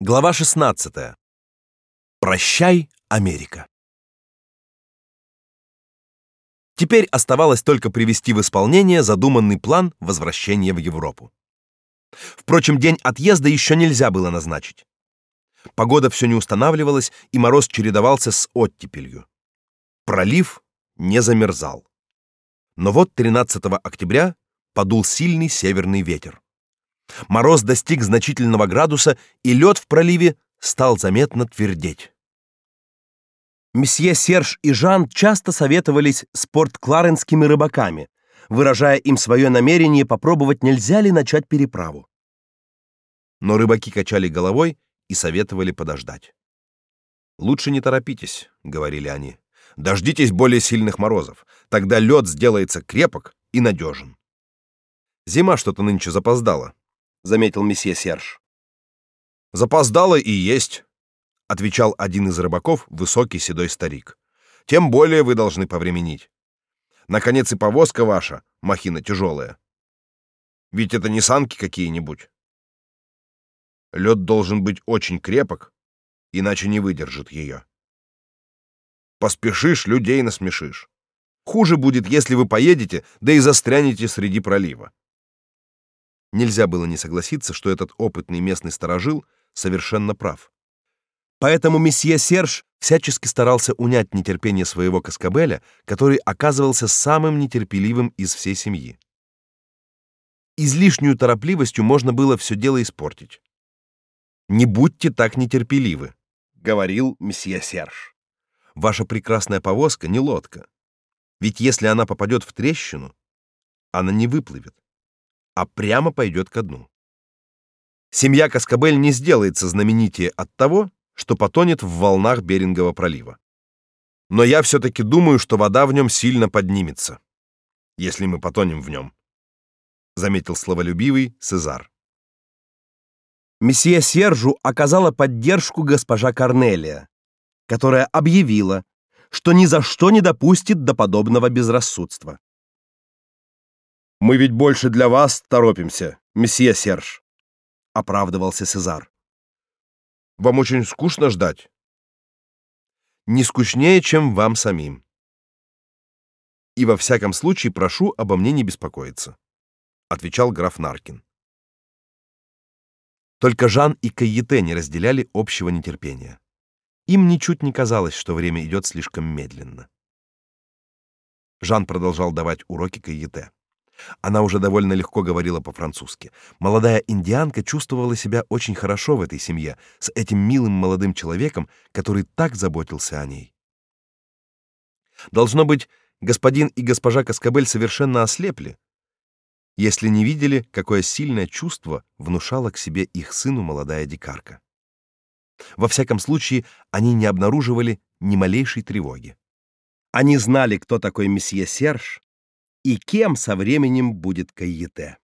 Глава 16. Прощай, Америка. Теперь оставалось только привести в исполнение задуманный план возвращения в Европу. Впрочем, день отъезда еще нельзя было назначить. Погода все не устанавливалась, и мороз чередовался с оттепелью. Пролив не замерзал. Но вот 13 октября подул сильный северный ветер. Мороз достиг значительного градуса, и лед в проливе стал заметно твердеть. Месье Серж и Жан часто советовались с порт-кларенскими рыбаками, выражая им свое намерение попробовать, нельзя ли начать переправу. Но рыбаки качали головой и советовали подождать. «Лучше не торопитесь», — говорили они. «Дождитесь более сильных морозов, тогда лед сделается крепок и надежен». Зима что-то нынче запоздала, заметил месье Серж. Запоздало и есть, отвечал один из рыбаков, высокий седой старик. Тем более вы должны повременить. Наконец и повозка ваша, махина тяжелая. Ведь это не санки какие-нибудь. Лед должен быть очень крепок, иначе не выдержит ее. Поспешишь, людей насмешишь. Хуже будет, если вы поедете, да и застрянете среди пролива. Нельзя было не согласиться, что этот опытный местный сторожил совершенно прав. Поэтому месье Серж всячески старался унять нетерпение своего Каскабеля, который оказывался самым нетерпеливым из всей семьи. Излишнюю торопливостью можно было все дело испортить. «Не будьте так нетерпеливы», — говорил месье Серж. «Ваша прекрасная повозка не лодка. Ведь если она попадет в трещину, она не выплывет а прямо пойдет ко дну. Семья Каскабель не сделается знаменитее от того, что потонет в волнах Берингового пролива. Но я все-таки думаю, что вода в нем сильно поднимется, если мы потонем в нем, заметил словолюбивый Цезар. Месье Сержу оказала поддержку госпожа Корнелия, которая объявила, что ни за что не допустит до подобного безрассудства. Мы ведь больше для вас торопимся, месье Серж, оправдывался Сезар. Вам очень скучно ждать. Не скучнее, чем вам самим. И во всяком случае прошу обо мне не беспокоиться, отвечал граф Наркин. Только Жан и Кайете не разделяли общего нетерпения. Им ничуть не казалось, что время идет слишком медленно. Жан продолжал давать уроки Кайете. Она уже довольно легко говорила по-французски. Молодая индианка чувствовала себя очень хорошо в этой семье, с этим милым молодым человеком, который так заботился о ней. Должно быть, господин и госпожа Каскабель совершенно ослепли, если не видели, какое сильное чувство внушала к себе их сыну молодая дикарка. Во всяком случае, они не обнаруживали ни малейшей тревоги. Они знали, кто такой месье Серж, и кем со временем будет Кайете.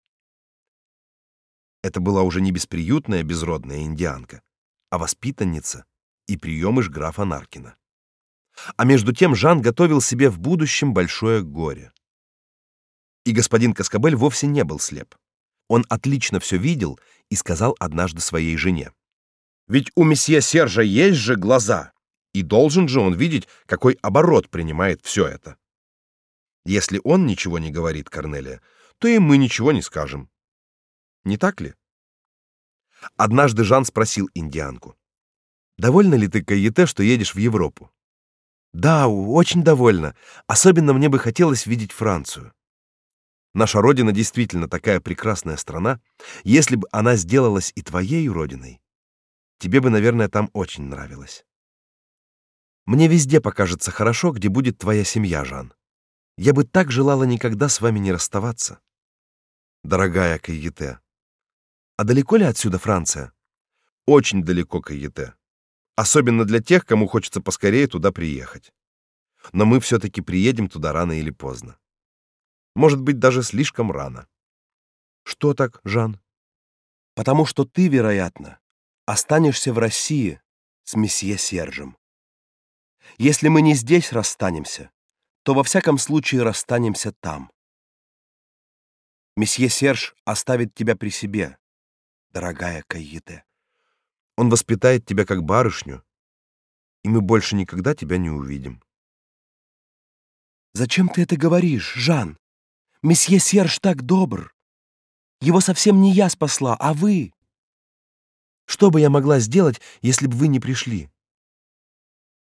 Это была уже не бесприютная безродная индианка, а воспитанница и приемыш графа Наркина. А между тем Жан готовил себе в будущем большое горе. И господин Каскабель вовсе не был слеп. Он отлично все видел и сказал однажды своей жене: "Ведь у месье Сержа есть же глаза, и должен же он видеть, какой оборот принимает все это". Если он ничего не говорит, Корнелия, то и мы ничего не скажем. Не так ли? Однажды Жан спросил индианку: "Довольна ли ты, Каете, что едешь в Европу?" "Да, очень довольна. Особенно мне бы хотелось видеть Францию. Наша родина действительно такая прекрасная страна. Если бы она сделалась и твоей родиной, тебе бы, наверное, там очень нравилось. Мне везде покажется хорошо, где будет твоя семья, Жан. Я бы так желала никогда с вами не расставаться. Дорогая Кайете. А далеко ли отсюда Франция? Очень далеко, Кайете. Особенно для тех, кому хочется поскорее туда приехать. Но мы все таки приедем туда рано или поздно. Может быть, даже слишком рано. Что так, Жан? Потому что ты, вероятно, останешься в России с месье Сержем. Если мы не здесь расстанемся, то во всяком случае расстанемся там. Месье Серж оставит тебя при себе, дорогая Кайете. Он воспитает тебя как барышню, и мы больше никогда тебя не увидим. Зачем ты это говоришь, Жан? Месье Серж так добр. Его совсем не я спасла, а вы. Что бы я могла сделать, если бы вы не пришли?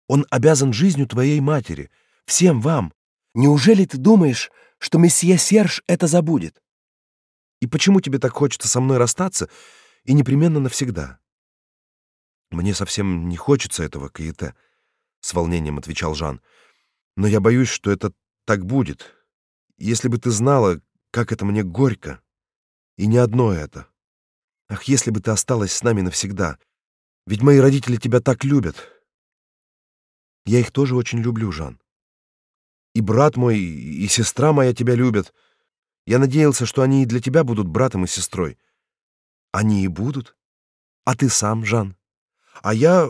Он обязан жизнью твоей матери, всем вам. Неужели ты думаешь, что месье Серж это забудет? И почему тебе так хочется со мной расстаться и непременно навсегда? Мне совсем не хочется этого, Каэте, с волнением отвечал Жан. Но я боюсь, что это так будет. Если бы ты знала, как это мне горько. И не одно это. Ах, если бы ты осталась с нами навсегда. Ведь мои родители тебя так любят. Я их тоже очень люблю, Жан. И брат мой, и сестра моя тебя любят. Я надеялся, что они и для тебя будут братом и сестрой. Они и будут. А ты сам, Жан? А я...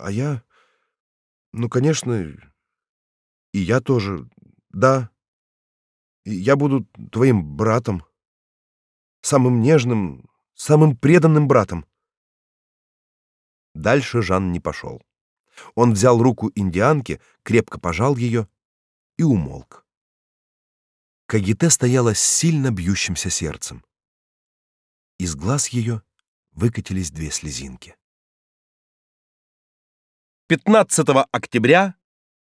А я... Ну, конечно, и я тоже. Да. Я буду твоим братом. Самым нежным, самым преданным братом. Дальше Жан не пошел. Он взял руку индианки, крепко пожал ее и умолк. Кагите стояла с сильно бьющимся сердцем. Из глаз ее выкатились две слезинки. 15 октября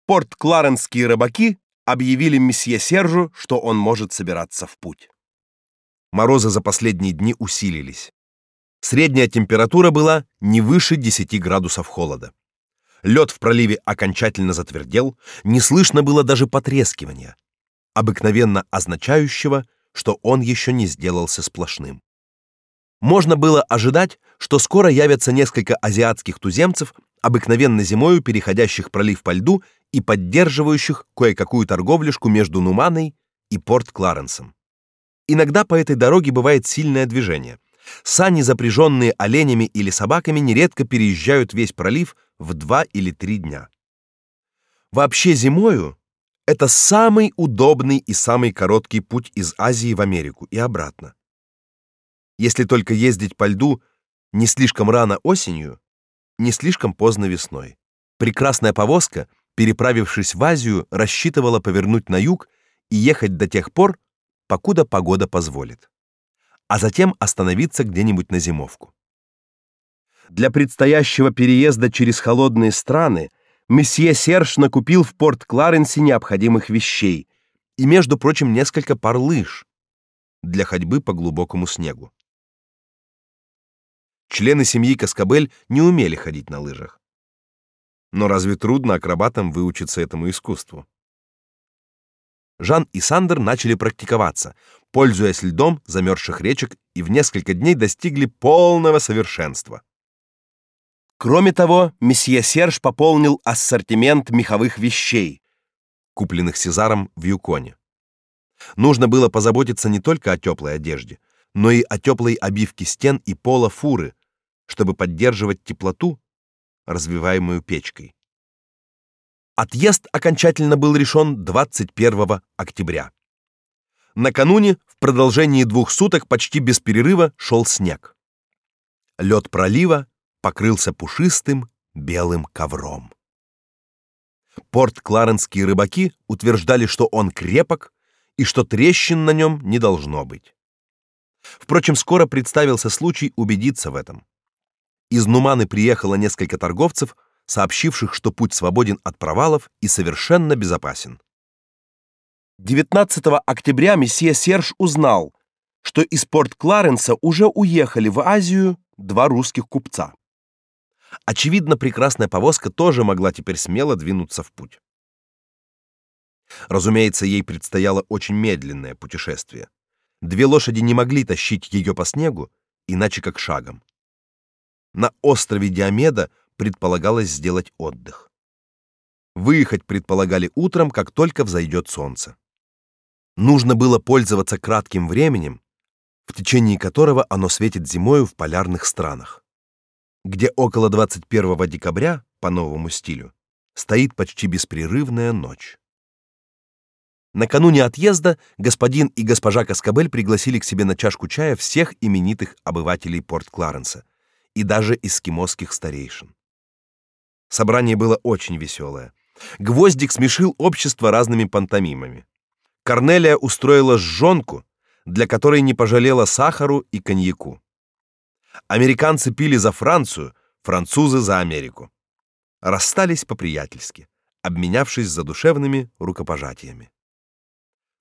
порт-кларенские рыбаки объявили месье Сержу, что он может собираться в путь. Морозы за последние дни усилились. Средняя температура была не выше 10 градусов холода. Лед в проливе окончательно затвердел, не слышно было даже потрескивания, обыкновенно означающего, что он еще не сделался сплошным. Можно было ожидать, что скоро явятся несколько азиатских туземцев, обыкновенно зимою переходящих пролив по льду и поддерживающих кое-какую торговлюшку между Нуманой и Порт-Кларенсом. Иногда по этой дороге бывает сильное движение. Сани, запряженные оленями или собаками, нередко переезжают весь пролив в два или три дня. Вообще зимою это самый удобный и самый короткий путь из Азии в Америку и обратно. Если только ездить по льду не слишком рано осенью, не слишком поздно весной. Прекрасная повозка, переправившись в Азию, рассчитывала повернуть на юг и ехать до тех пор, покуда погода позволит, а затем остановиться где-нибудь на зимовку. Для предстоящего переезда через холодные страны месье Серж накупил в порт Кларенсе необходимых вещей и, между прочим, несколько пар лыж для ходьбы по глубокому снегу. Члены семьи Каскабель не умели ходить на лыжах. Но разве трудно акробатам выучиться этому искусству? Жан и Сандер начали практиковаться, пользуясь льдом замерзших речек и в несколько дней достигли полного совершенства. Кроме того, месье Серж пополнил ассортимент меховых вещей, купленных Сезаром в Юконе. Нужно было позаботиться не только о теплой одежде, но и о теплой обивке стен и пола фуры, чтобы поддерживать теплоту, развиваемую печкой. Отъезд окончательно был решен 21 октября. Накануне в продолжении двух суток почти без перерыва шел снег. Лед пролива покрылся пушистым белым ковром. Порт-Кларенские рыбаки утверждали, что он крепок и что трещин на нем не должно быть. Впрочем, скоро представился случай убедиться в этом. Из Нуманы приехало несколько торговцев, сообщивших, что путь свободен от провалов и совершенно безопасен. 19 октября месье Серж узнал, что из порт Кларенса уже уехали в Азию два русских купца. Очевидно, прекрасная повозка тоже могла теперь смело двинуться в путь. Разумеется, ей предстояло очень медленное путешествие. Две лошади не могли тащить ее по снегу, иначе как шагом. На острове Диомеда предполагалось сделать отдых. Выехать предполагали утром, как только взойдет солнце. Нужно было пользоваться кратким временем, в течение которого оно светит зимою в полярных странах, где около 21 декабря по новому стилю стоит почти беспрерывная ночь. Накануне отъезда господин и госпожа Каскабель пригласили к себе на чашку чая всех именитых обывателей Порт-Кларенса и даже эскимосских старейшин. Собрание было очень веселое. Гвоздик смешил общество разными пантомимами. Корнелия устроила жжёнку, для которой не пожалела сахару и коньяку. Американцы пили за Францию, французы за Америку. Расстались по-приятельски, обменявшись задушевными рукопожатиями.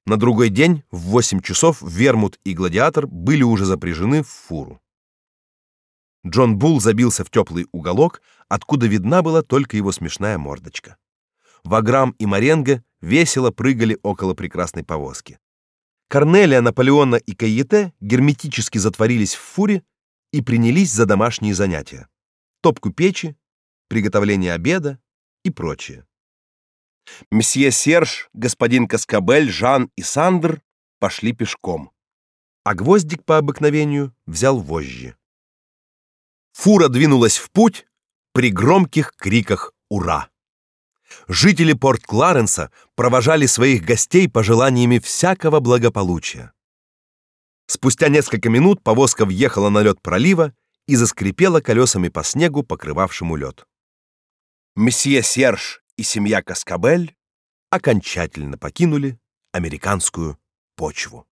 На другой день в 8 часов Вермут и Гладиатор были уже запряжены в фуру. Джон Булл забился в теплый уголок, откуда видна была только его смешная мордочка. Ваграм и Маренго весело прыгали около прекрасной повозки. Корнелия, Наполеона и Кайете герметически затворились в фуре и принялись за домашние занятия: топку печи, приготовление обеда и прочее. Месье Серж, господин Каскабель, Жан и Сандр пошли пешком, а Гвоздик по обыкновению взял вожжи. Фура двинулась в путь при громких криках «Ура!». Жители Порт-Кларенса провожали своих гостей пожеланиями всякого благополучия. Спустя несколько минут повозка въехала на лед пролива и заскрипела колесами по снегу, покрывавшему лед. Месье Серж и семья Каскабель окончательно покинули американскую почву.